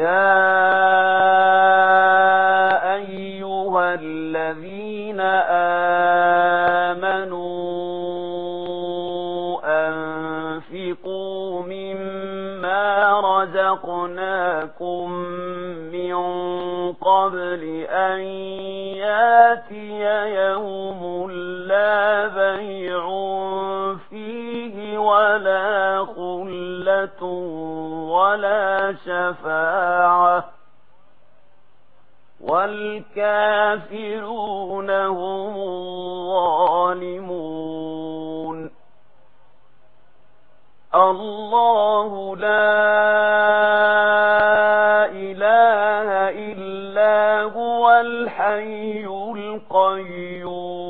يا أيها الذين آمنوا أنفقوا مما رزقناكم من قبل أن ياتي يوم لا بيع فيه ولا ولا شفاعة والكافرون هم الظالمون الله لا إله إلا هو الحي القيوم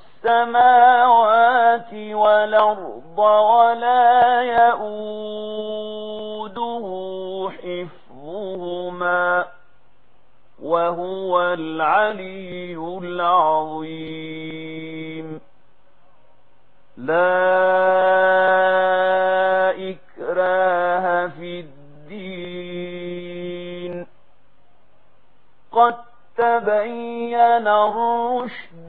السماوات والأرض ولا يؤده حفظهما وهو العلي العظيم لا إكراه في الدين قد تبين الرشد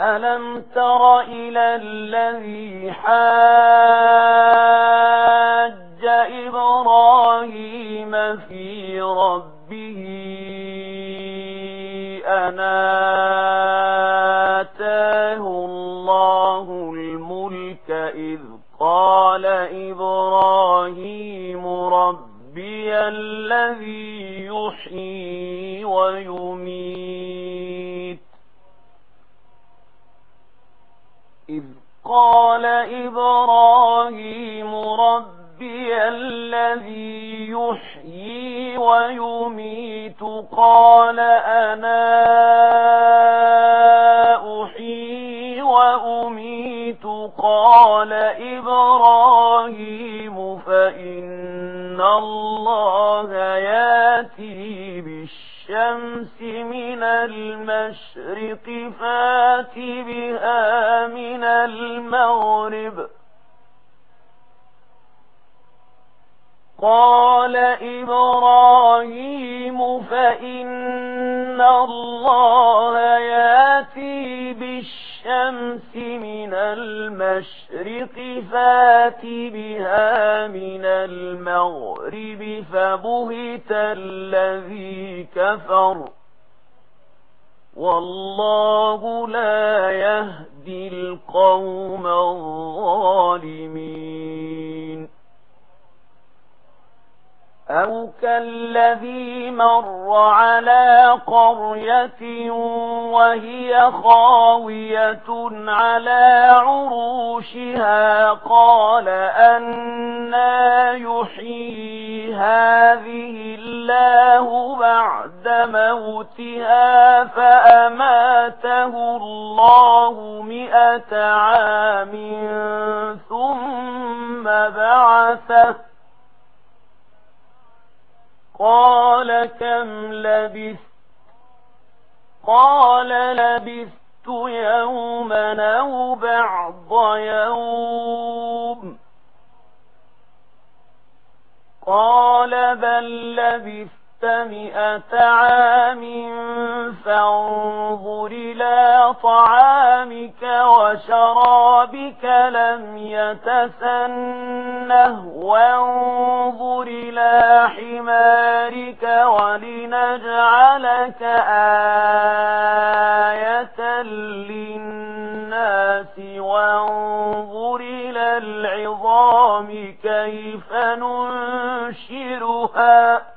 ألم تر إلى الذي حاج إبراهيم في ربه أنا آتاه الله الملك إذ قال إبراهيم ربي الذي يحيي ويميت قال إبراهيم ربي الذي يحيي ويميت قال أنا أحيي وأميت قال إبراهيم فإن الله ياتي بالشيء الشمس من المشرق فات بها من المغرب. قال إبراهيم فإن الله من المشرق فات بها من المغرب فبهت الذي كفر والله لا يهدي القوم الظالمين أو كالذي مر على قرية وهي خاوية على عروشها قال أَنَّى يحيي هذه الله بعد موتها فأماته الله مئة عام ثم بعثه قال كم لبثت؟ قال لبثت يوما أو بعض يوم. قال بل لبثت مئة عام فانظر إلى طعامك وشرابك لم يتسنه وانظر إلى حمارك ولنجعلك آية للناس وانظر إلى العظام كيف ننشرها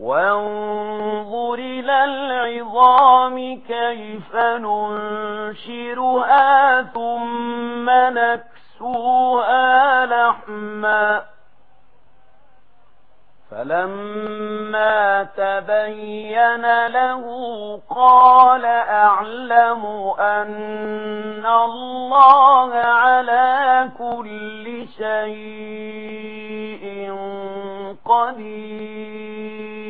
وانظر إلى العظام كيف ننشرها ثم نكسوها لحما فلما تبين له قال أعلم أن الله على كل شيء قدير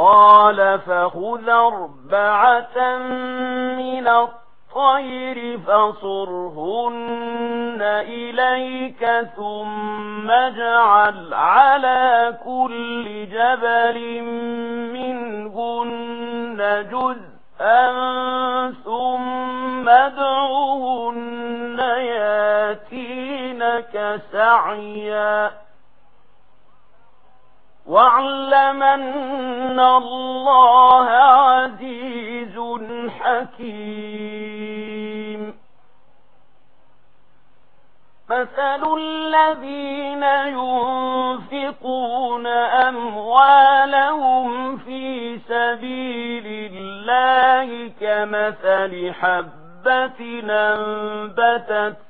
قال فخذ أربعة من الطير فصرهن إليك ثم اجعل على كل جبل منهن جزءا ثم ادعوهن ياتينك سعيا وَعَلَّمَنَّ الله عزيز حكيم مثل الذين ينفقون أموالهم في سبيل الله كمثل حبة ننبتت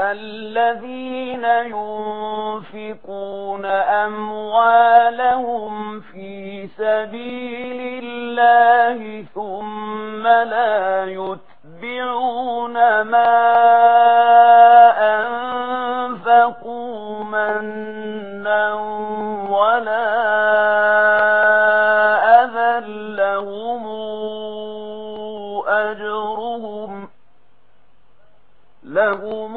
الذين ينفقون أموالهم في سبيل الله ثم لا يتبعون ما أنفقوا منا ولا أذى لهم أجرهم لهم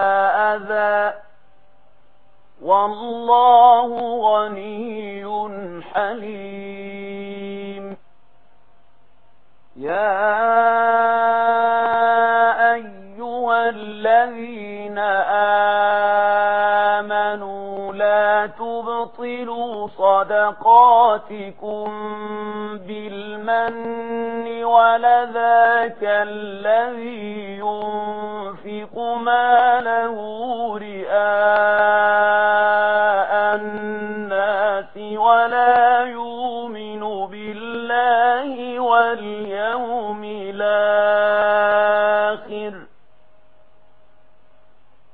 والله غني حليم. يا أيها الذين آمنوا تبطلوا صَدَقَاتِكُمْ بِالْمَنِّ وَلَذَاكَ الَّذِي يُنْفِقُ مَالَهُ رِئَاءَ النَّاسِ وَلَا يُؤْمِنُ بِاللَّهِ وَالْيَوْمِ الْآخِرِ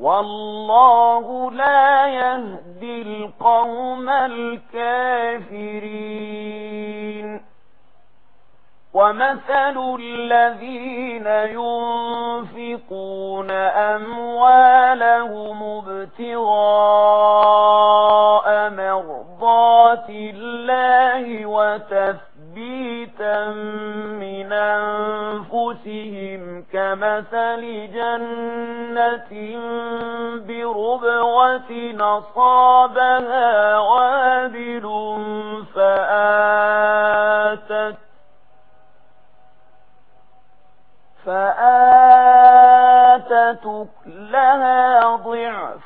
والله لا يهدي القوم الكافرين ومثل الذين ينفقون أموالهم ابتغاء مرضات الله وتفكير تثبيتا من أنفسهم كمثل جنة بربوة نصابها وابل فآتت فآتت لها ضعف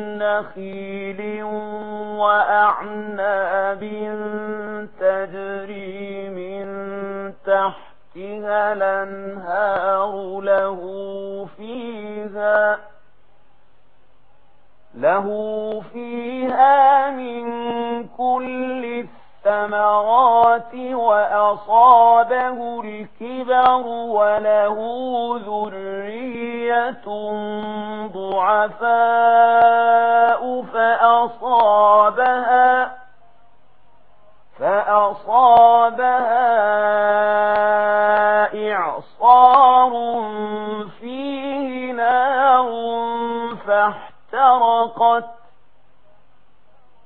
نخيل وأعناب تجري من تحتها لنهار له فيها له فيها من كل الثمرات وأصابه الكبر وله ذرية ضعفاء فأصابها فأصابها إعصار فيه نار فاحترقت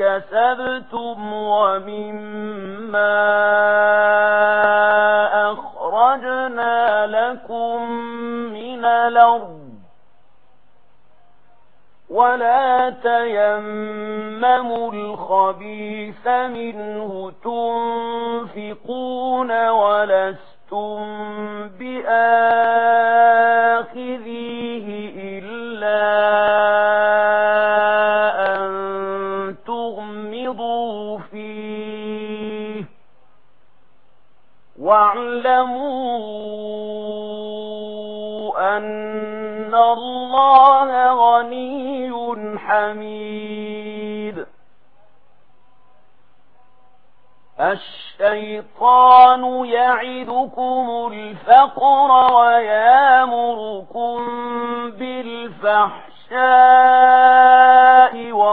كسبتم ومما أخرجنا لكم من الأرض ولا تيمموا الخبيث منه تنفقون ولستم اعلموا أن الله غني حميد الشيطان يعدكم الفقر ويامركم بالفحشاء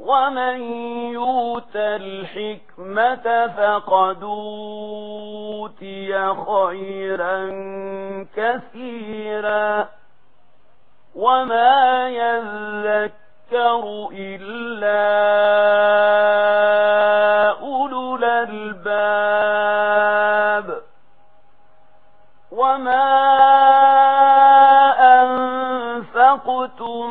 ومن يوت الحكمة فقد أوتي خيرا كثيرا وما يذكر إلا أولو الألباب وما أنفقتم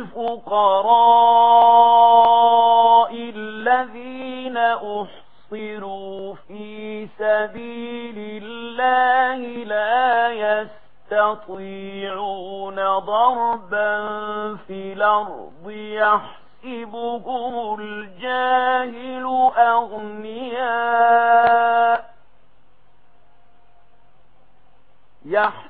الفقراء الذين أحصروا في سبيل الله لا يستطيعون ضربا في الأرض. يحسبهم الجاهل أغنياء. يحسبهم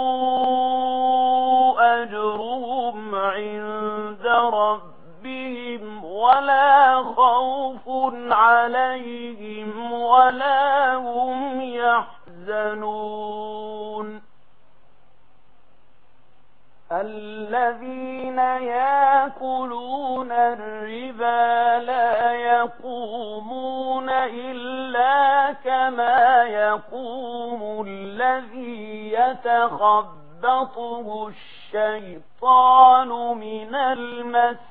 ولا خوف عليهم ولا هم يحزنون. الذين يأكلون الربا لا يقومون إلا كما يقوم الذي يتخبطه الشيطان من المسجد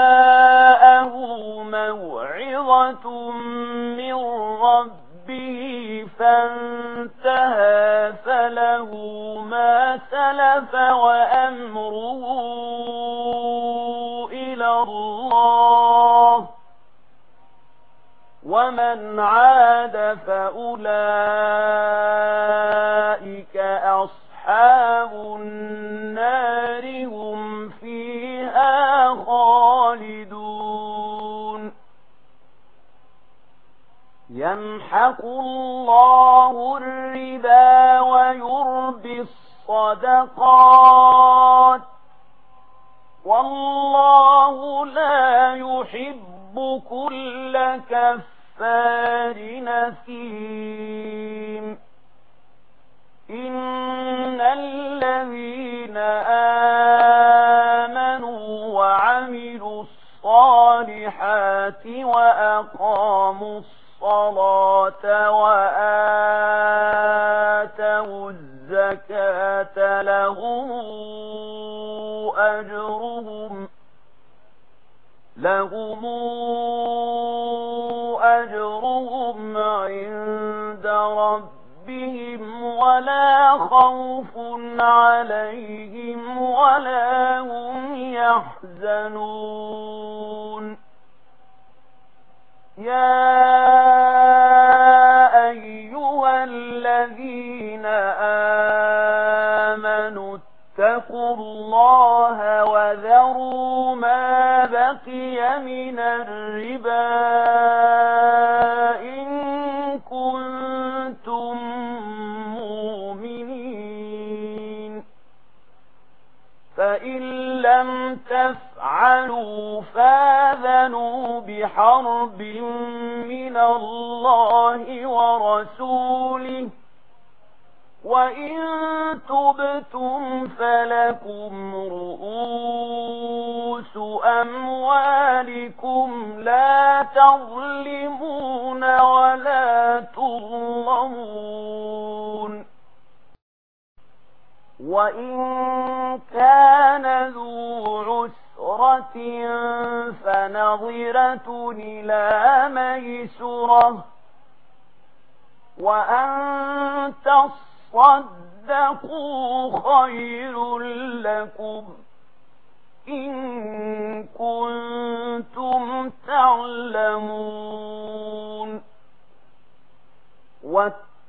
مَن عاد فأولئك أصحاب النار هم فيها خالدون. يمحق الله الربا ويربي الصدقات. والله لا يحب كل كفر الكفار نسيم. إن الذين آمنوا وعملوا الصالحات وأقاموا الصلاة وآتوا الزكاة لهم أجرهم لهم أجرهم ولا خوف عليهم ولا هم يحزنون. يا أيها الذين آمنوا اتقوا الله وذروا ما بقي من الرباب فعلوا فاذنوا بحرب من الله ورسوله وإن تبتم فلكم رؤوس أموالكم لا تظلمون ولا تظلمون وإن كان ذو عسر نظرة فنظرة إلى ميسرة وأن تصدقوا خير لكم إن كنتم تعلمون. واتقوا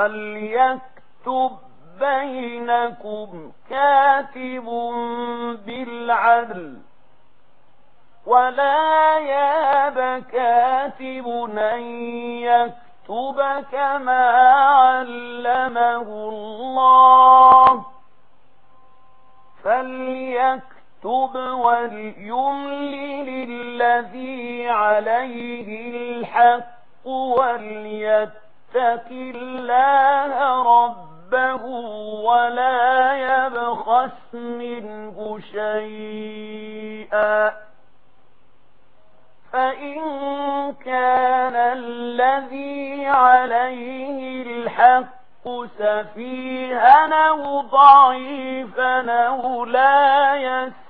وليكتب بينكم كاتب بالعدل ولا ياب كاتب أن يكتب كما علمه الله فليكتب وليملل الذي عليه الحق وليتب يتق الله ربه ولا يبخس منه شيئا فإن كان الذي عليه الحق سفيها أو ضعيفا أو لا يستطيع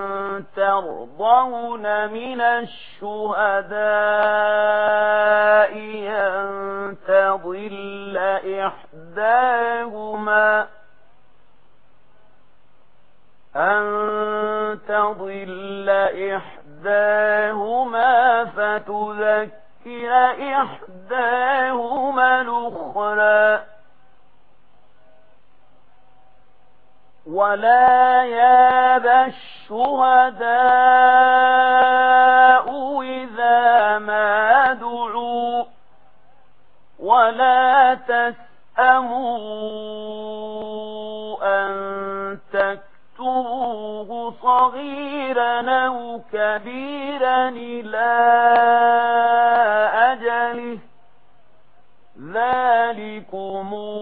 ترضون من الشهداء أن تضل إحداهما أن تضل إحداهما فتذكر إحداهما الأخرى ولا يابش شهداء إذا ما دعوا ولا تسأموا أن تكتبوه صغيرا أو كبيرا إلى أجله ذلكمون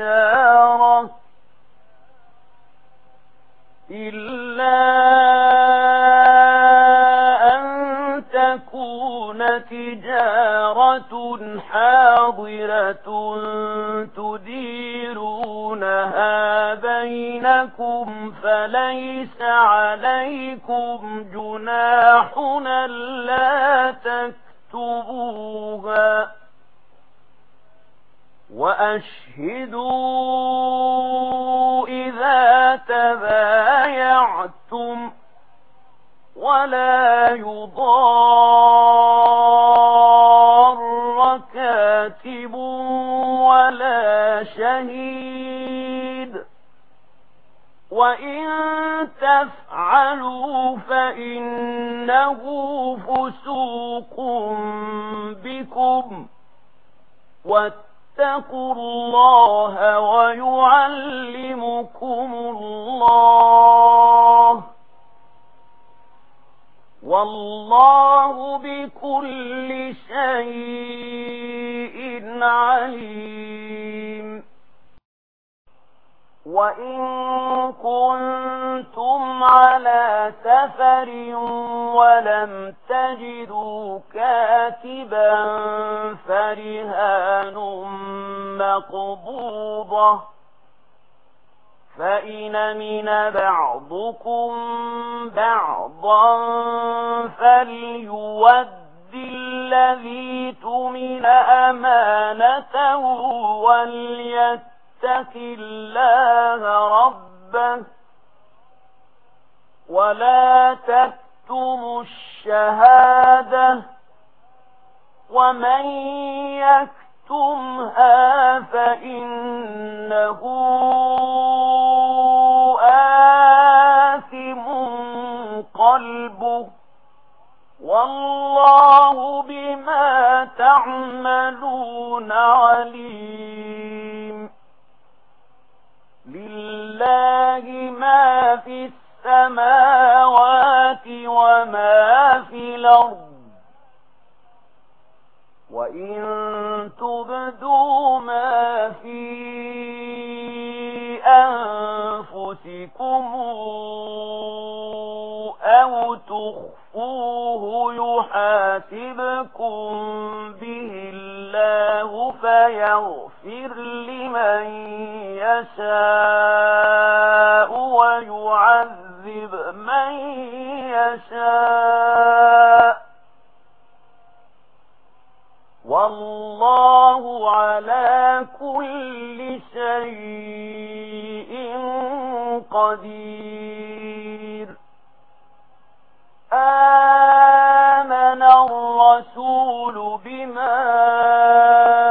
حاضرة تديرونها بينكم فليس عليكم جناحنا لا تكتبوها وأشهدوا إذا تبايعتم ولا يضار غائب ولا شهيد. وإن تفعلوا فإنه فسوق بكم واتقوا الله ويعلمكم الله والله بكل شيء عليم. وإن كنتم على سفر ولم تجدوا كاتبا فرهان مقبوضة فإن من بعضكم بعضا فليود وَأَدِّ الَّذِي تُمِنَ أَمَانَتَهُ وَلْيَتَّكِ اللَّهَ رَبَّهُ وَلَا تَكْتُمُ الشَّهَادَةَ وَمَن يَكْتُمْهَا فَإِنَّهُ آثِمٌ قَلْبُهُ والله بما تعملون عليم. لله ما في السماوات وما في الأرض. وَإِن تُبْدُوا مَا فِي أَنفُسِكُمْ أَوْ تُخْفُوهُ يحاسبكم به الله فيغفر لمن يشاء ويعذب من يشاء والله على كل شيء قدير. آه الرسول بما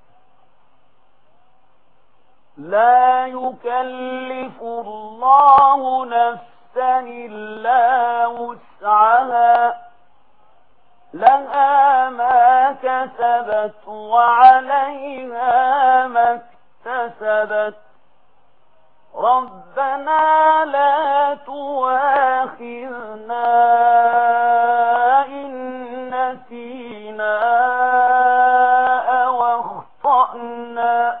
لا يكلف الله نفسا إلا وسعها. لها ما كسبت وعليها ما اكتسبت. ربنا لا تواخذنا إن نسينا أو أخطأنا.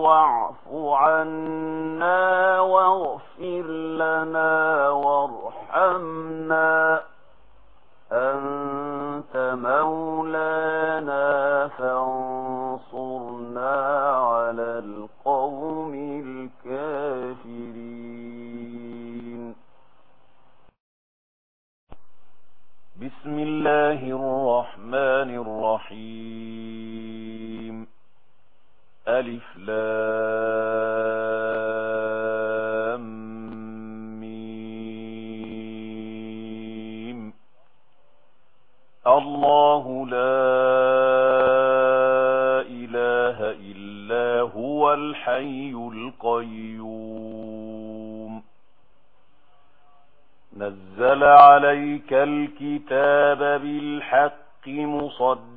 واعف عنا واغفر لنا وارحمنا. أنت مولانا فانصرنا على القوم الكافرين. بسم الله الرحمن الرحيم. ألف لام الله لا إله إلا هو الحي القيوم نزل عليك الكتاب بالحق مصدقا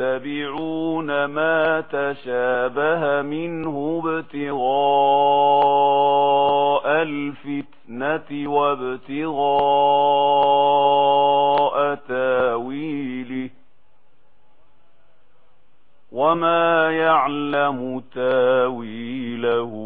يتبعون ما تشابه منه ابتغاء الفتنة وابتغاء تاويله وما يعلم تاويله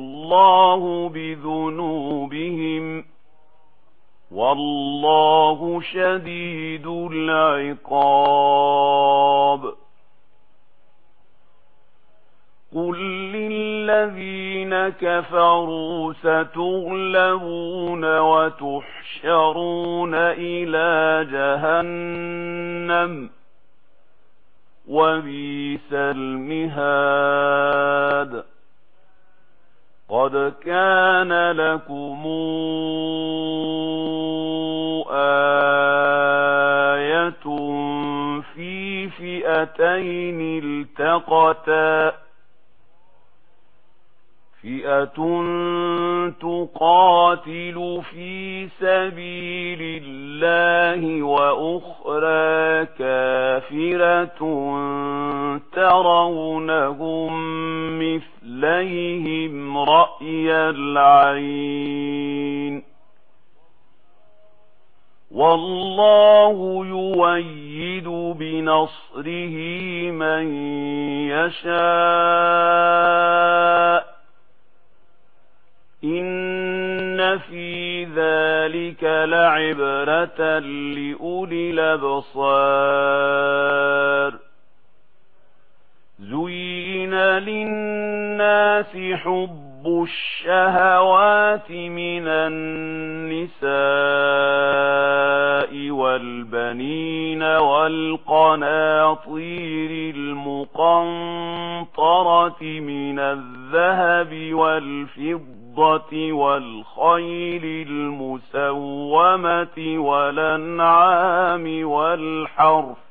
الله بذنوبهم والله شديد العقاب. قل للذين كفروا ستغلبون وتحشرون إلى جهنم وبيس المهاد. قد كان لكم آية في فئتين التقتا فئة تقاتل في سبيل الله وأخرى كافرة ترونهم مثليهم رأي العين والله يويد بنصره من يشاء إن في ذلك لعبرة لأولي الأبصار زين للناس حب الشهوات من النساء والبنين والقناطير المقنطرة من الذهب والفضة والخيل المسومة والانعام والحرف